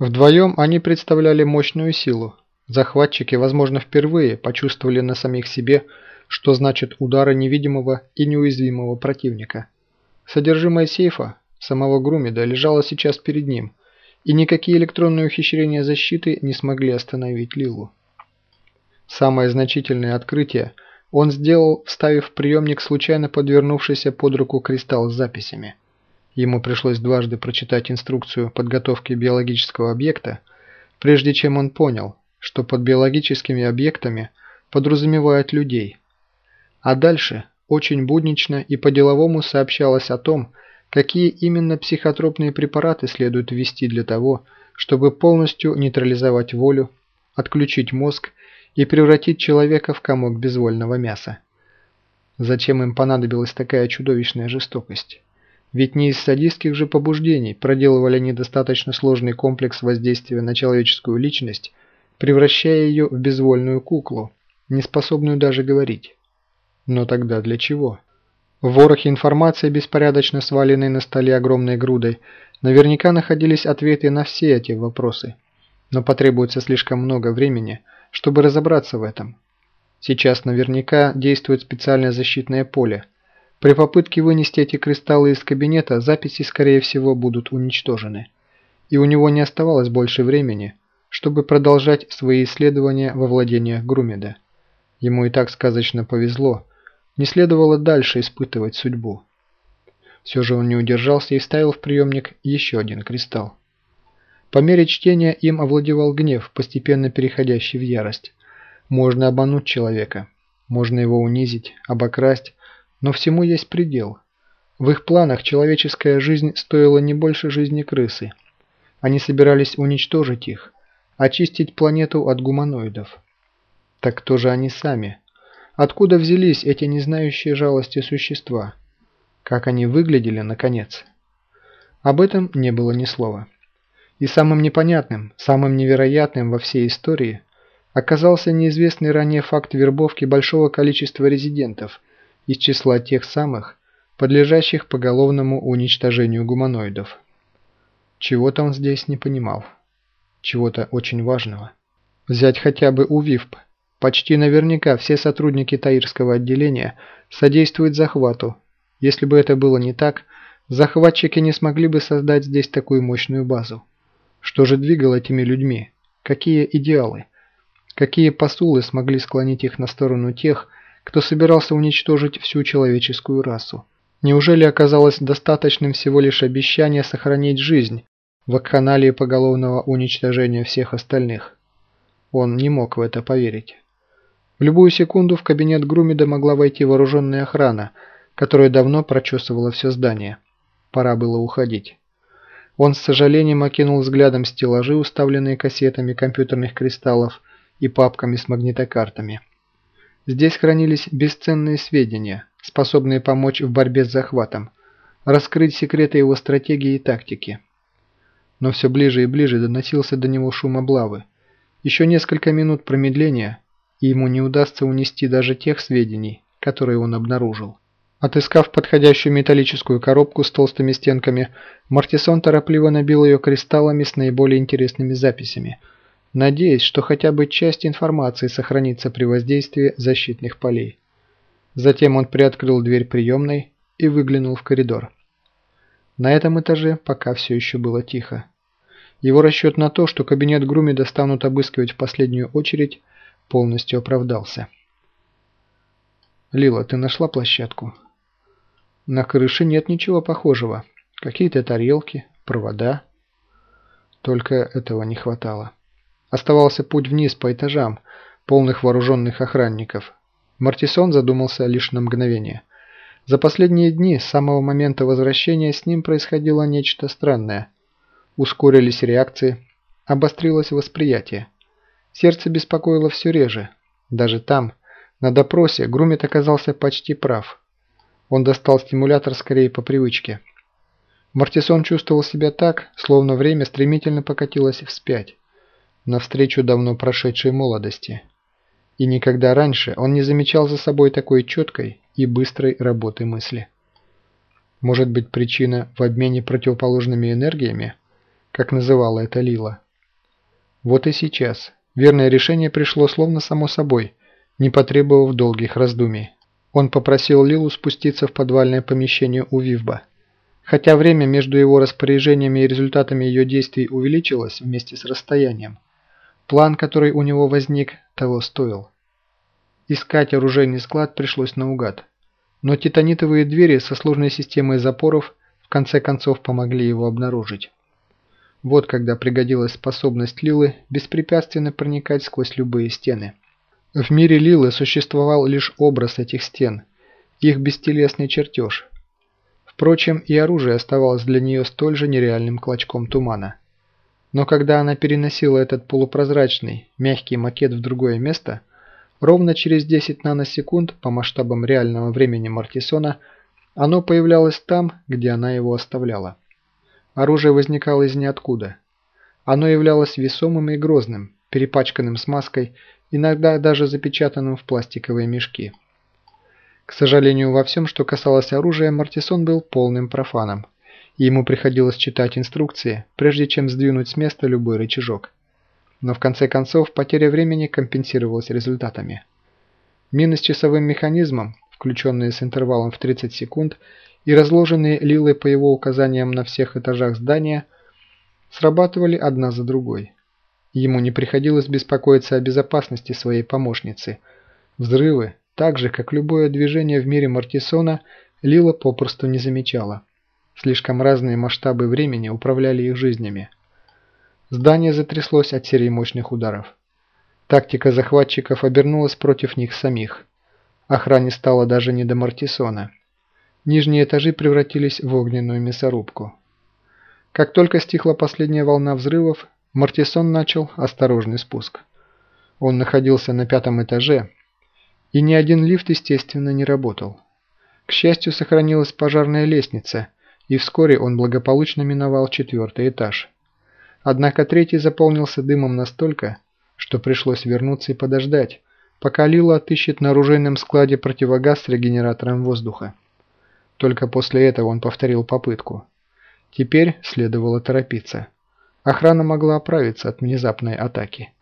Вдвоем они представляли мощную силу. Захватчики, возможно, впервые почувствовали на самих себе, что значит удары невидимого и неуязвимого противника. Содержимое сейфа, самого Грумида, лежало сейчас перед ним, и никакие электронные ухищрения защиты не смогли остановить Лилу. Самое значительное открытие он сделал, вставив в приемник случайно подвернувшийся под руку кристалл с записями. Ему пришлось дважды прочитать инструкцию подготовки биологического объекта, прежде чем он понял, что под биологическими объектами подразумевают людей. А дальше очень буднично и по-деловому сообщалось о том, какие именно психотропные препараты следует ввести для того, чтобы полностью нейтрализовать волю, отключить мозг и превратить человека в комок безвольного мяса. Зачем им понадобилась такая чудовищная жестокость? Ведь не из садистских же побуждений проделывали они достаточно сложный комплекс воздействия на человеческую личность, превращая ее в безвольную куклу, не способную даже говорить. Но тогда для чего? В ворохе информации, беспорядочно сваленной на столе огромной грудой, наверняка находились ответы на все эти вопросы. Но потребуется слишком много времени, чтобы разобраться в этом. Сейчас наверняка действует специальное защитное поле – при попытке вынести эти кристаллы из кабинета записи, скорее всего, будут уничтожены. И у него не оставалось больше времени, чтобы продолжать свои исследования во владениях Грумеда. Ему и так сказочно повезло, не следовало дальше испытывать судьбу. Все же он не удержался и вставил в приемник еще один кристалл. По мере чтения им овладевал гнев, постепенно переходящий в ярость. Можно обмануть человека, можно его унизить, обокрасть, но всему есть предел. В их планах человеческая жизнь стоила не больше жизни крысы. Они собирались уничтожить их, очистить планету от гуманоидов. Так кто же они сами? Откуда взялись эти не знающие жалости существа? Как они выглядели, наконец? Об этом не было ни слова. И самым непонятным, самым невероятным во всей истории оказался неизвестный ранее факт вербовки большого количества резидентов – из числа тех самых, подлежащих поголовному уничтожению гуманоидов. Чего-то он здесь не понимал. Чего-то очень важного. Взять хотя бы УВИФП. Почти наверняка все сотрудники Таирского отделения содействуют захвату. Если бы это было не так, захватчики не смогли бы создать здесь такую мощную базу. Что же двигало этими людьми? Какие идеалы? Какие посулы смогли склонить их на сторону тех, кто собирался уничтожить всю человеческую расу. Неужели оказалось достаточным всего лишь обещание сохранить жизнь в вакханалии поголовного уничтожения всех остальных? Он не мог в это поверить. В любую секунду в кабинет Грумида могла войти вооруженная охрана, которая давно прочесывала все здание. Пора было уходить. Он с сожалением окинул взглядом стеллажи, уставленные кассетами компьютерных кристаллов и папками с магнитокартами. Здесь хранились бесценные сведения, способные помочь в борьбе с захватом, раскрыть секреты его стратегии и тактики. Но все ближе и ближе доносился до него шум облавы. Еще несколько минут промедления, и ему не удастся унести даже тех сведений, которые он обнаружил. Отыскав подходящую металлическую коробку с толстыми стенками, Мартисон торопливо набил ее кристаллами с наиболее интересными записями – надеясь, что хотя бы часть информации сохранится при воздействии защитных полей. Затем он приоткрыл дверь приемной и выглянул в коридор. На этом этаже пока все еще было тихо. Его расчет на то, что кабинет Грумида станут обыскивать в последнюю очередь, полностью оправдался. «Лила, ты нашла площадку?» «На крыше нет ничего похожего. Какие-то тарелки, провода». Только этого не хватало. Оставался путь вниз по этажам, полных вооруженных охранников. Мартисон задумался лишь на мгновение. За последние дни, с самого момента возвращения, с ним происходило нечто странное. Ускорились реакции, обострилось восприятие. Сердце беспокоило все реже. Даже там, на допросе, Грумит оказался почти прав. Он достал стимулятор скорее по привычке. Мартисон чувствовал себя так, словно время стремительно покатилось вспять навстречу давно прошедшей молодости. И никогда раньше он не замечал за собой такой четкой и быстрой работы мысли. Может быть причина в обмене противоположными энергиями, как называла это Лила? Вот и сейчас. Верное решение пришло словно само собой, не потребовав долгих раздумий. Он попросил Лилу спуститься в подвальное помещение у Вивба. Хотя время между его распоряжениями и результатами ее действий увеличилось вместе с расстоянием, план, который у него возник, того стоил. Искать оружейный склад пришлось наугад. Но титанитовые двери со сложной системой запоров в конце концов помогли его обнаружить. Вот когда пригодилась способность Лилы беспрепятственно проникать сквозь любые стены. В мире Лилы существовал лишь образ этих стен, их бестелесный чертеж. Впрочем, и оружие оставалось для нее столь же нереальным клочком тумана. Но когда она переносила этот полупрозрачный, мягкий макет в другое место, ровно через 10 наносекунд по масштабам реального времени Мартисона оно появлялось там, где она его оставляла. Оружие возникало из ниоткуда. Оно являлось весомым и грозным, перепачканным смазкой, иногда даже запечатанным в пластиковые мешки. К сожалению, во всем, что касалось оружия, Мартисон был полным профаном, ему приходилось читать инструкции, прежде чем сдвинуть с места любой рычажок. Но в конце концов потеря времени компенсировалась результатами. Мины с часовым механизмом, включенные с интервалом в 30 секунд, и разложенные лилой по его указаниям на всех этажах здания, срабатывали одна за другой. Ему не приходилось беспокоиться о безопасности своей помощницы. Взрывы, так же как любое движение в мире Мартисона, Лила попросту не замечала. Слишком разные масштабы времени управляли их жизнями. Здание затряслось от серии мощных ударов. Тактика захватчиков обернулась против них самих. Охране стало даже не до Мартисона. Нижние этажи превратились в огненную мясорубку. Как только стихла последняя волна взрывов, Мартисон начал осторожный спуск. Он находился на пятом этаже, и ни один лифт, естественно, не работал. К счастью, сохранилась пожарная лестница, и вскоре он благополучно миновал четвертый этаж. Однако третий заполнился дымом настолько, что пришлось вернуться и подождать, пока Лила отыщет на оружейном складе противогаз с регенератором воздуха. Только после этого он повторил попытку. Теперь следовало торопиться. Охрана могла оправиться от внезапной атаки.